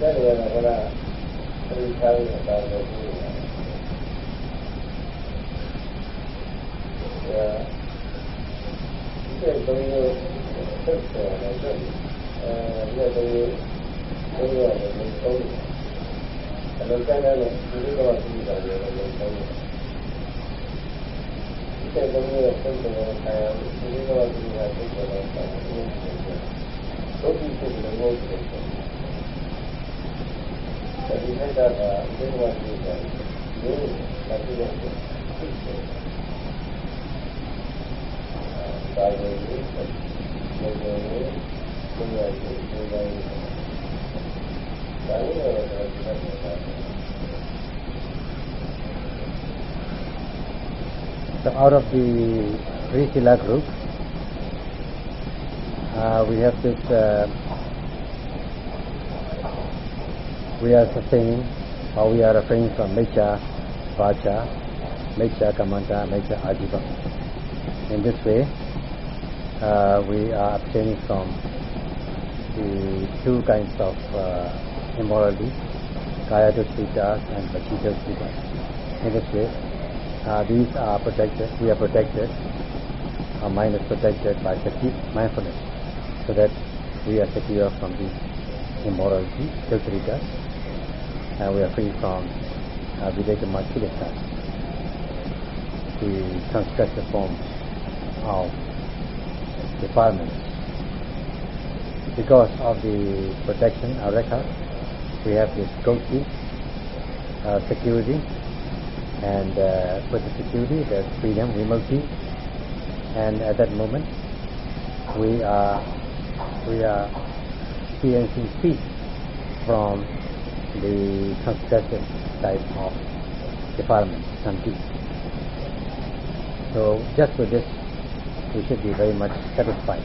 ဆက်တယ်ရတာကလည်းသိထားရတာတော့ဘူး။အဲဒီကဘယ်လိုဆက်ဆံလဲဆိုအဲဒါကိုဘယ်လိုလဲမသိဘူး။အလုပ်ကလည်းဒီလိုတော့ပြီးတာလည်းမသိဘူး။ဒီကဘယ်လိုဆက်ဆံလဲအဲဒီလိုတော့ပြီးတာလည်းမသိဘူး။ဘုရားရှင်ကလည်း So out of the Rishila group, uh, we have this uh, we are sustaining or we are refraining from Mecha, Vacha, Mecha, Kammanta, Mecha, Ajiva. In this way, uh, we are abstaining from the two kinds of uh, immorality, Kaya Dushvitas and Vachita Dushvitas. In this way, uh, these are protected, we are protected, our mind is protected by Sati, mindfulness, so that we are secure from the immorality, filteritas, and we are free from uh, Viveka Makilita, the transgressive forms of defilements. Because of the protection, Areka, we have this uh, security, and uh, with the security, there's freedom, Vimutti, and at that moment, we are we are experiencing peace from the successive type of defilement, santi. So just with this, we should be very much satisfied.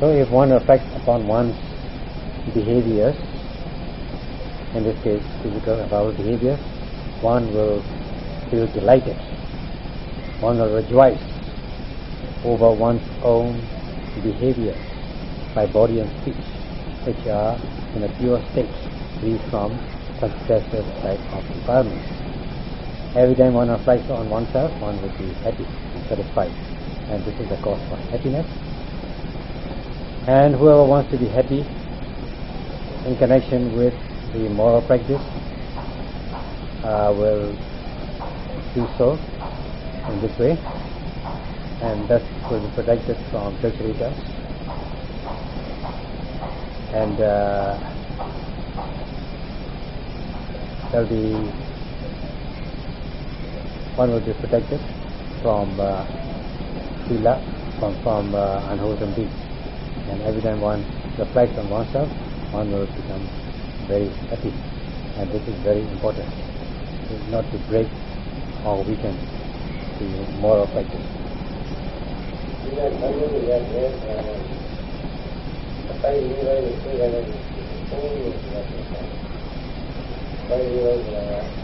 So if one reflects upon one's behaviors, in this case physical and moral behaviors, one will feel delighted. One will rejoice over one's own behavior by body and speech, which are in a pure state, free from successive type of defilements. Every time one reflects on oneself, one will be happy and satisfied. And this is the cause for happiness. And whoever wants to be happy in connection with the moral practice uh, will do so in this way. And thus will be protected from filteritas and uh, there'll be one will be protected from uh, sila, from, from uh, unwholesome deeds. And every time one reflects on oneself, one will become very happy. And this is very important, not to break or weaken the moral practice. Thank you.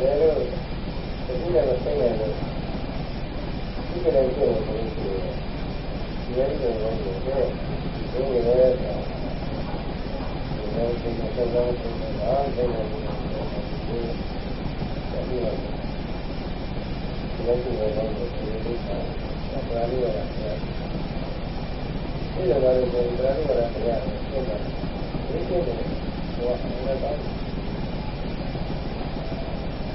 လေလို့ဒီလိုနဲ့သိနေလို့ဒီကလေးကိုပြောလို့ရှိတယ်ဒီလိုမျိုးတော့ဒီလိုမျိုးလည်းဒီလိုမျိုးတော့ဒီလိုမျိုးတော့ဒီလိုမျိုးတော့ဒီလိုမျိုးတော့ဒီလိုမျိုးတော့ဒီလိုမျိုးတော့ဒါရီရတာဒီလိုမျိုးတော့ဒါရီရတာဒီလိုမျိုးတော့ဒီလိုမျိုးတော့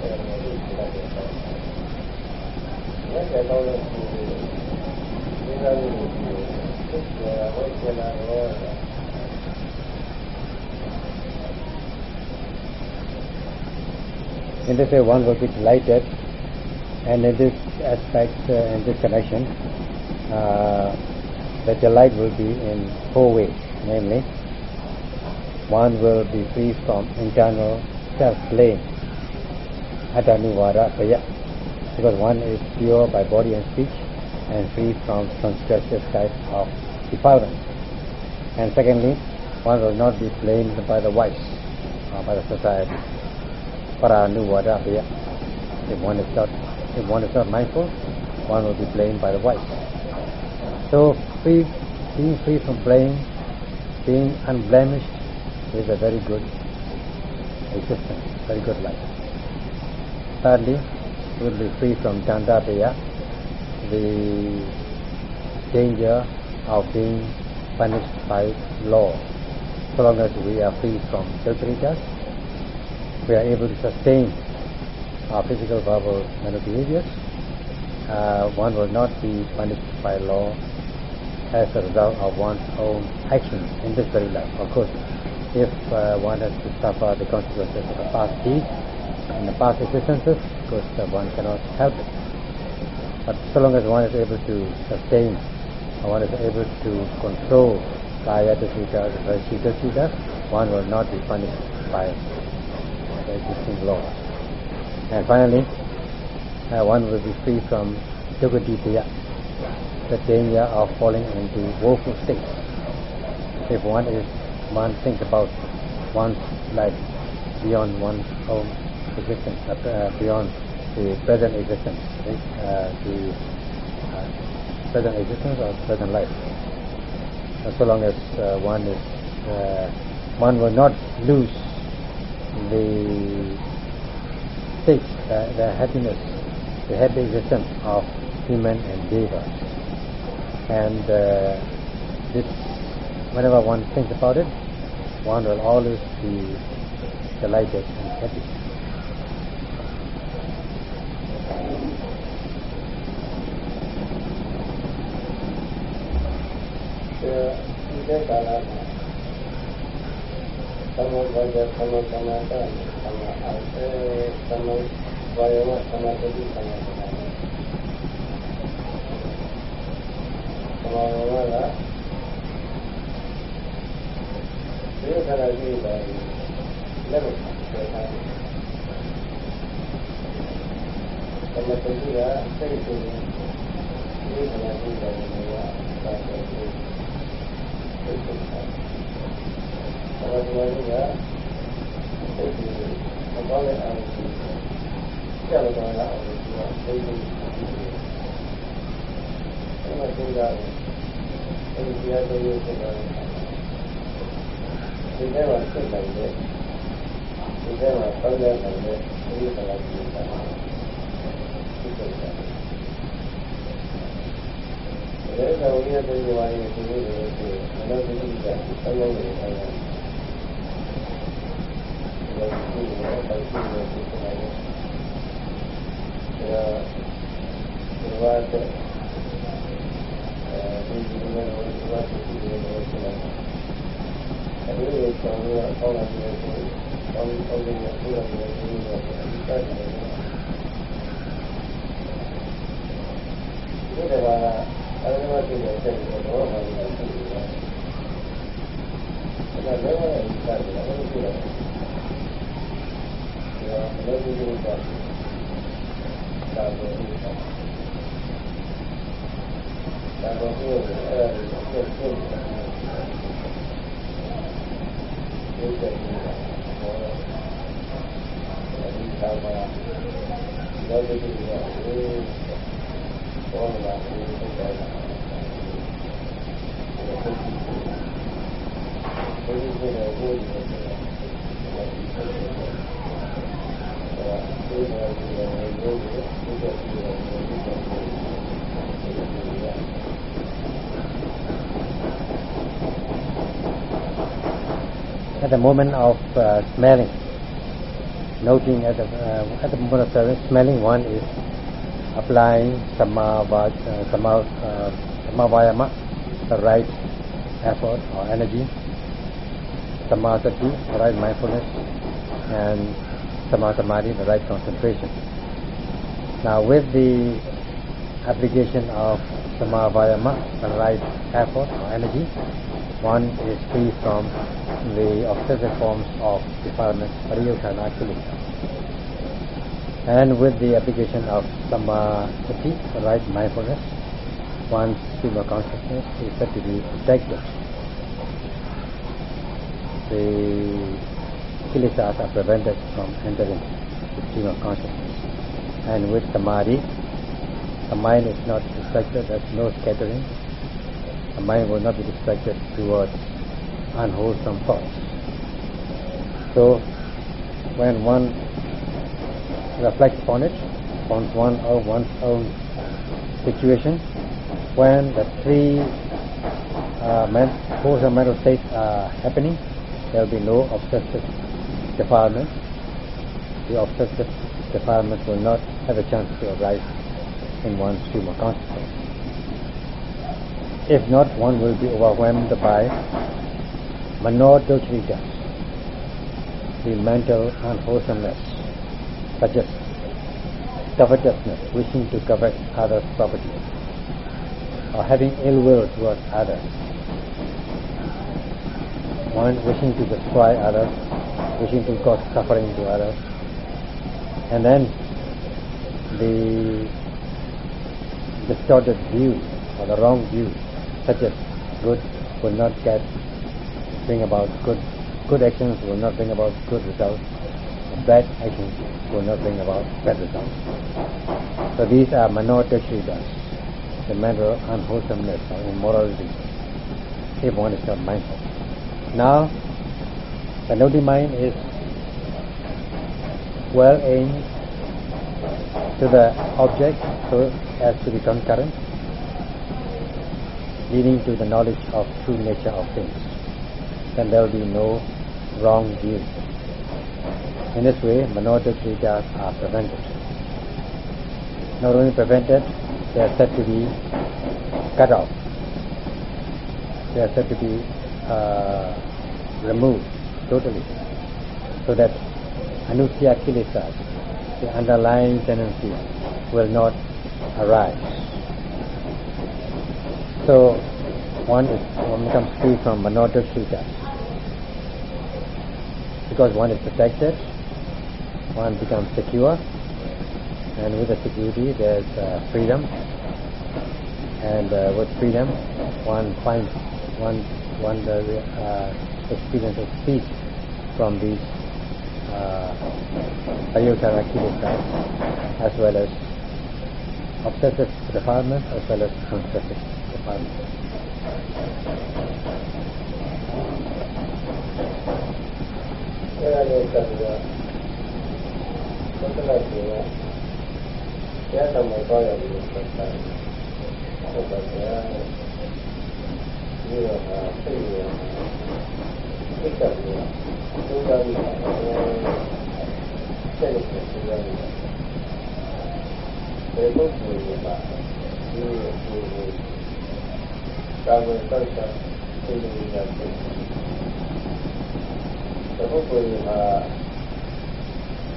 In this way, one will be delighted, and in this aspect, uh, in this connection, uh, the delight will be in four ways. Namely, one will be free from internal self-blame Atanuvara Paya, because one is pure by body and speech and free from transgressive type of defilement. And secondly, one will not be blamed by the wives or uh, by the society. Paranuvara Paya. If one is not if one is not mindful, one will be blamed by the wives. So free being free from blame, being unblemished is a very good existence, very good life. Thirdly, we will be free from Chandapaya, the danger of being punished by law. So long as we are free from filteritas, we are able to sustain our physical, verbal, mental behaviors. Uh, one will not be punished by law as a result of one's own actions in this very life. Of course, if uh, one has to suffer the consequences of a past deed, in the past existences, of course uh, one cannot help it. But so long as one is able to sustain, one is able to control kaya dasita, rashita sita, one will not be punished by the existing law. And finally, uh, one will be free from yogaditya, the danger of falling into woeful states. If one is, one thinks about one's life beyond one's own existence, uh, beyond the present existence, uh, the uh, present existence or present life. so long as one is, one will not lose the state, the happiness, the happy existence of human and deva. And this, whenever one thinks about it, one will always be delighted and happy. ชื่อตรลาสมุทัยสมทำนาตาสมุอาเำสมุวายวะสมุทัยสมุทนาสมุวาระเรื่องอะไรที่ไปเล่นเกิดขึ้นสมุทัยละสิ่งที่เรื่องอะไรที่ไปเล่นเกิดขึ้น ဒီထဲမှာတောင်းရတဲ့ဒီလိုကလာကြည့်တာပါဒီလိုက ဒါကဝိညာဉ်တရားရဲ့ကိုယ်ကိုယ်ကိုမနောတိကဆောင်းရုံနဲ့ဆိုင်တယ်။ဒါကိုယ်ကိုယ်ကိုယ်ကိုယ်ကိုယ်ဆိုင်တယ်။ဒါဘဝတဲ့အဲဒီဘဝကိုဘဝကိုယ်ကိုယ်ဆိုင်တယ်။အဲဒီဆောင်းရုံကဆောင်းလာတယ်ဆိုတော့ဆောင်းရုံကဘဝကိုယ်ကိုယ်ဆိုင်တယ်။ဒီကဘာ အဲဒီမှာပြည့်တဲ့စိတ်ကိုတော့မှမရှိဘူး။ဒါလည်းလည်းစိတ်ကလည်းမရှိဘူး။ဒါလည်းဒီလိုပါ။ဒါတော့ဒီပါ။ဒါတော့ဒီအဲဒီကိုပြည့်တယ်။ဒီကနေ့ကတော့ဒီကမှာဒီလိုမျိုးပါ At the moment of uh, smelling, noting at the, uh, at the moment of smelling one is applying samava, uh, sama, uh, the right effort or energy, samasati, the right mindfulness, and samasamadhi, the right concentration. Now with the application of samavayama, the right effort or energy, one is free from the obsessive forms of defilement, pariyutthana kilesa. And with the application of the right mindfulness, one's stream consciousness is said to be protected. The kilesas are prevented from entering the stream of consciousness. And with samadhi, the mind is not distracted, there's no scattering. The mind will not be distracted towards unwholesome thoughts. So, when one reflects upon it, upon one of one's own situation, when the three uh, forces mental states are happening, there will be no obsessive defilement. The obsessive defilement will not have a chance to arise in one's of consciousness. If not, one will be overwhelmed by manoduccarita, the mental unwholesomeness, as covetousness, wishing to covet others' property, or having ill will towards others, one wishing to destroy others, wishing to cause suffering to others, and then the distorted view or the wrong view, such as good will not get bring about good good actions will not bring about good results, bad I can not nothing about bad results. So these are manotashidas, the mental unwholesomeness or immorality, if one is not mindful. Now, the naughty mind is well aimed to the object so as to be concurrent, leading to the knowledge of true nature of things. Then there will be no wrong view. In this way, manoduccaritas are prevented. Not only prevented, they are said to be cut off. They are said to be uh, removed totally, so that anusaya kilesas, the underlying tendency, will not arise. So one is one becomes free from manoduccaritas. Because one is protected, one becomes secure, and with the security there's uh, freedom, and uh, with freedom one finds one one uh, uh, experiences peace from these uh, kilesas as well as obsessive defilements as well as obsessive defilements. သက္ကလိုက်ရှင်ကတရားတော်မှာသွားရပြီးဆက်တာဟုတ်ပါဗျာဒီတော့ဟာသိရသိတာကိုသုံးတာပြီးဆက်လက်ဆက်ရမယ်ဘယ်လိုပုံစံမှာဒီလိုဒီကာဝေသတ်တာသိလို့ရတယ်ဘယ်လိုပုံစံမှာ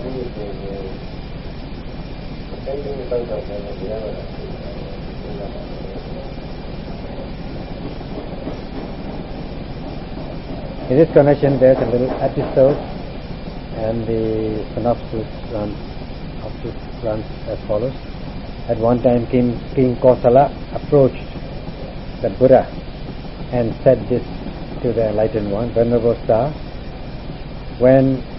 In this connection, there's a little episode, and the synopsis runs, runs as follows. At one time, King, King Kosala approached the Buddha and said this to the enlightened one, Venerable Sir, when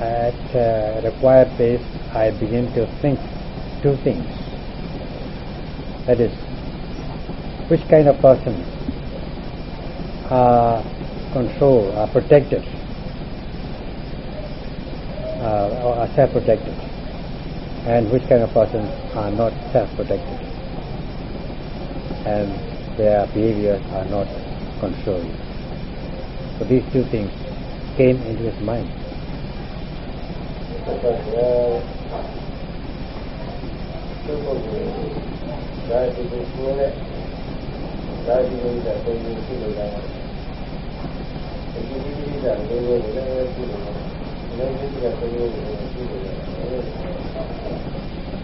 at uh, required pace I begin to think two things. That is, which kind of person are controlled, are protected, uh, or are self-protected, and which kind of persons are not self-protected, and their behaviors are not controlled. So these two things came into his mind. သတ္တဝါသူ့ကိုယ်ကိုဒါဒီကိုပြောတဲ့ဒါဒီကိုတဲ့ပုံစံရှိလို့လာတယ်ဒီဒီဒီကလည်းလည်းလည်းရှိလို့လည်းဒီကလည်းလည်းရှိလို့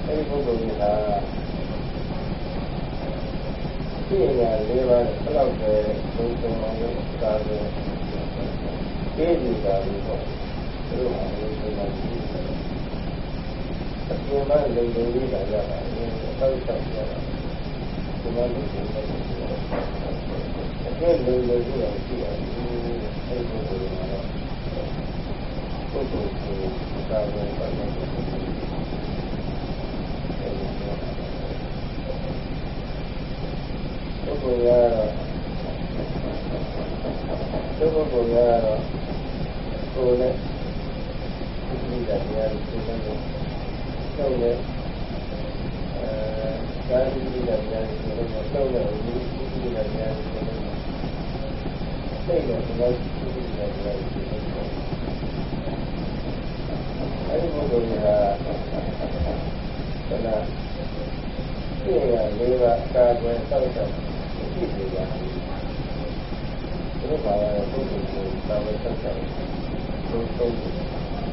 အဲဒီပုံစံကဒီနေရာလေးပါတော့ပဲပုံစံမျိုးစားတယ်ဒီဒီကလည်းပေါ့ အပြင်းမဲ့လုံလုံလေးတာရတာအသောက်ချောက်ရတာဒီမှာလို့ပြောတယ်အပြင်းလုံလုံလေးတာရှိတယ်အဲဒီပုဂ္ဂိုလ်ကတော့ပုဂ္ဂိုလ်ကိုသာဝေပတ်တယ်ပုဂ္ဂိုလ်ကတော့ပုဂ္ဂိုလ်ကတော့ကိုယ်နဲ့ ဒီကတရားကိုသိတယ်တော့လေအဲဒါဒီဒီကတရားကိုသိတယ်တော့လေဒီဒီကတရားကိုသိတယ်စိတ်နဲ့ဒီလိုဒီဒီကတရားကိုသိတယ်အဲဒီပုဂ္ဂိုလ်ကဒါလားသိရလေးပါကာကွယ်စောင့်ရှောက်ရှိနေကြတယ်ဒီလိုပါရပုဂ္ဂိုလ်ကိုကာကွယ်စောင့်ရှောက်သုံးသုံး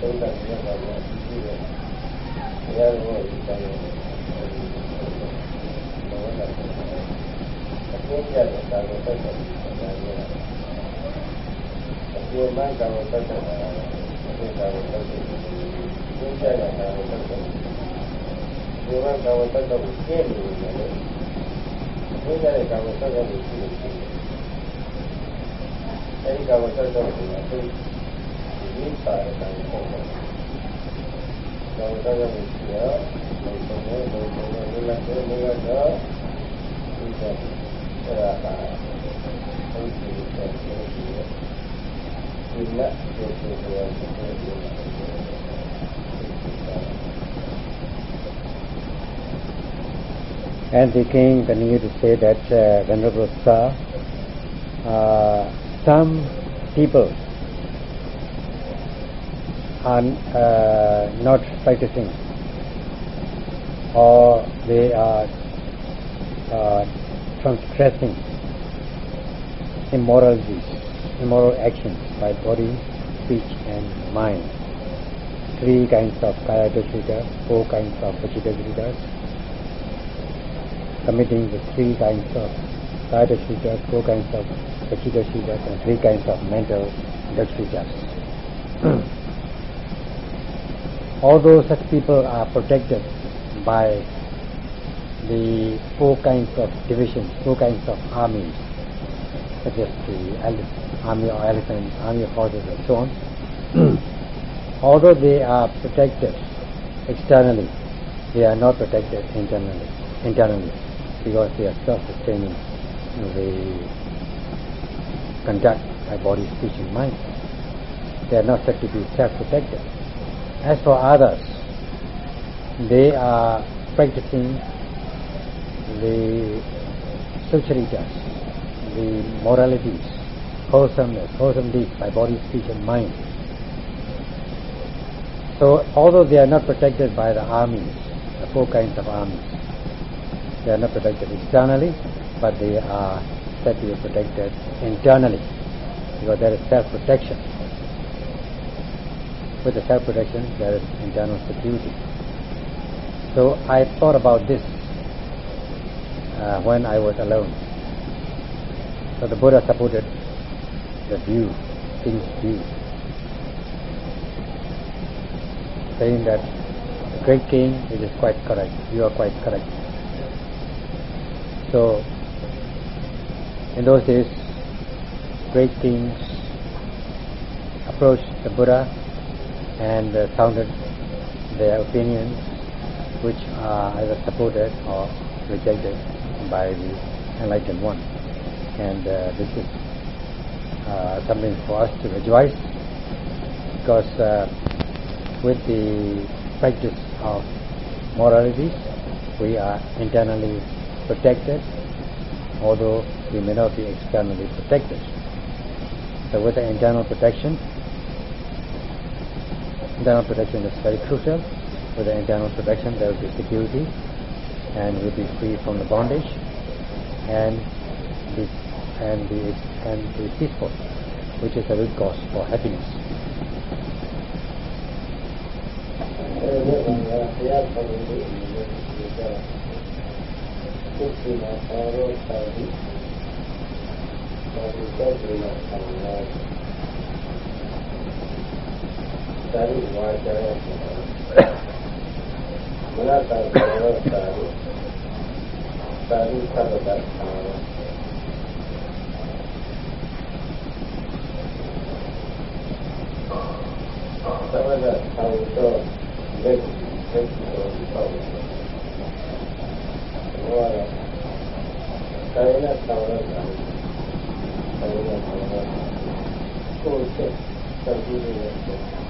သုံးသပ်ရတာကဒီလိုပဲ။တရားတော်ကိုတိုင်တယ်။ဘောလာ။အကျိုးပြတဲ့တာကိုတက်တယ်။ဒါလည်းအကျိုးမှန်တာကိုတက်တယ်။အကျိုးတာကိုတက်တယ်။ကျိုးပြတဲ့တာကိုတက်တယ်။ဒီမှာကာဝတ္တကိုကျင့်နေတယ်လေ။ဒီကြတဲ့ကာဝတ္တကိုကျင့်နေတယ်။အဲဒီကာဝတ္တကိုကျင့်နေတယ် inside and the king continued to say that, uh, Venerable Sir, uh, some people are uh, not practicing or they are uh, transgressing immoral deeds, immoral actions by body, speech and mind. Three kinds of kaya dushitas, four kinds of vajita dushitas, committing the three kinds of kaya dushitas, four kinds of vajita dushitas and three kinds of mental dushitas. although such people are protected by the four kinds of divisions, four kinds of armies, such as the army of elephants, army of horses, and so on. although they are protected externally, they are not protected internally. Internally, because they are self-sustaining. They conduct by body, speech, and mind. They are not said to be self-protected. As for others, they are practicing the sucharitas, the moralities, wholesomeness, wholesome deeds by body, speech and mind. So although they are not protected by the armies, the four kinds of armies, they are not protected externally, but they are said to be protected internally, because there is self-protection. With the self-protection, there is internal security. So I thought about this uh, when I was alone. So the Buddha supported the view, king's view, saying that great king, it is quite correct. You are quite correct. So in those days, great kings approached the Buddha and uh, sounded their opinions, which are either supported or rejected by the enlightened one. And uh, this is uh, something for us to rejoice because uh, with the practice of morality we are internally protected, although we may not be externally protected. So with the internal protection, internal protection is very crucial. With the internal protection, there will be security, and we'll be free from the bondage, and be, and be, and be peaceful, which is the root cause for happiness. Uh, 三五二三幺九，我那三三幺三，三三个三三。咱们的还有个那个天气的预报，我咱们那咱们那咱们那咱们那，都是在地里面。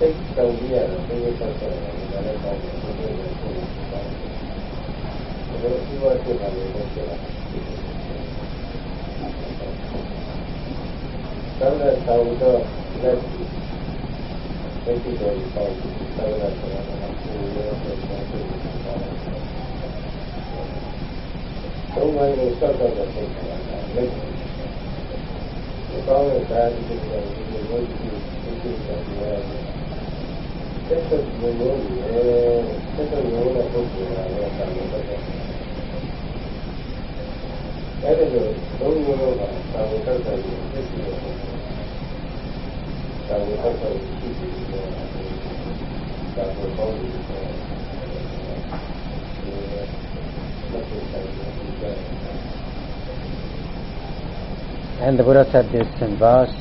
စိတ်တုံ့ပြန်ပြီးတော့ဆက်တယ်ဒါလည်းပေါ့ဒီလိုမျိုးဖြစ်နေတာ။ဒါလည်းဒီဝါကျတာလည်းဖြစ်တာ။သာဝတ္တဝတ္တလက်သိတိတော်ပေါ့သာဝတ္တဝတ္တကိုရောဆက်တာဖြစ်တာ။ဘုံမှာလည်းစက်တော့တဲ့ပုံစံလည်းကောင်းတဲ့ဓာတ်တွေကိုလည်းဒီလိုမျိုးဖြစ်နေတာ And the Buddha said this in verse,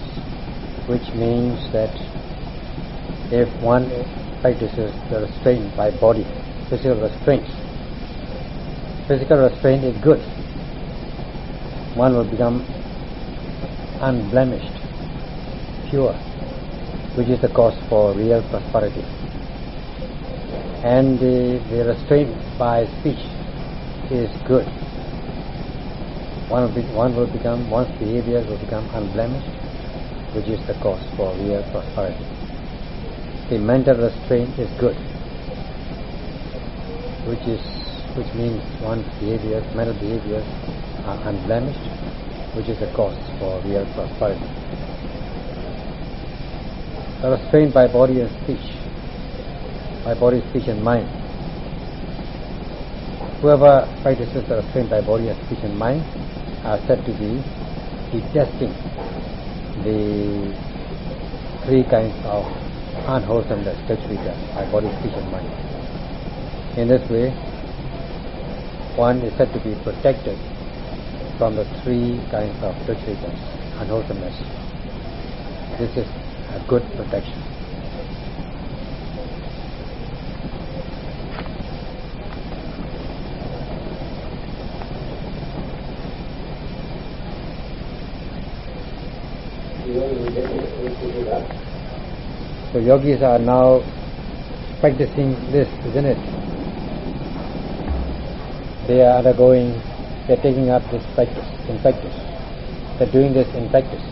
which means that if one practices the restraint by body, physical restraint, physical restraint is good. One will become unblemished, pure, which is the cause for real prosperity. And the, the restraint by speech is good. One will, be, one will become, one's behavior will become unblemished which is the cause for real prosperity. The mental restraint is good, which is which means one's behaviors, mental behaviors are unblemished, which is the cause for real prosperity. The restraint by body and speech, by body, speech and mind. Whoever practices the restraint by body and speech and mind are said to be detesting the three kinds of unwholesomeness treachery by body, speech and mind. In this way, one is said to be protected from the three kinds of treachery unwholesomeness. This is a good protection. So yogis are now practicing this, isn't it? They are undergoing, they're taking up this practice, in practice. They're doing this in practice.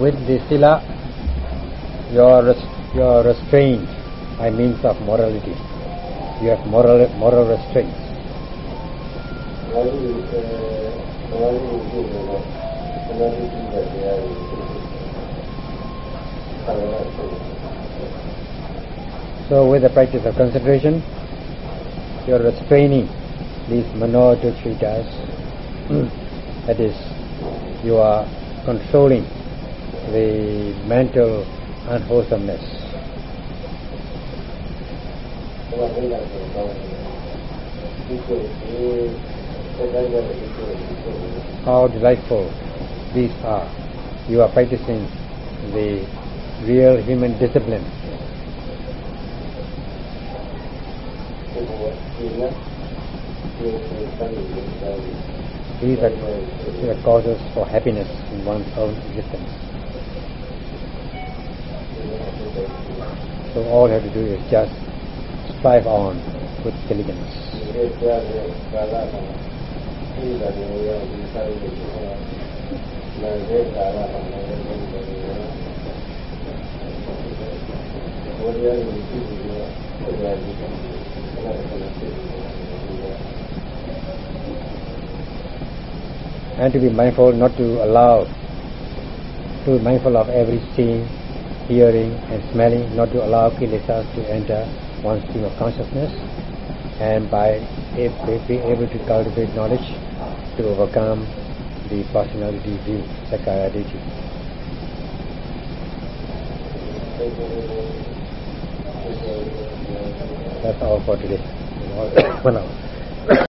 With the sila, you are, res- you are restrained by means of morality. You have moral, moral restraints. So with the practice of concentration, you are restraining these manodutritas. that is, you are controlling the mental unwholesomeness. How delightful these are. You are practicing the real human discipline. These are, the causes for happiness in one's own existence. So all you have to do is just strive on with diligence. And to be mindful not to allow, to be mindful of every seeing, hearing and smelling, not to allow kilesas to enter one's stream of consciousness. And by being able to cultivate knowledge to overcome the personality view, Sakkaya Ditthi. That's all for today. One hour.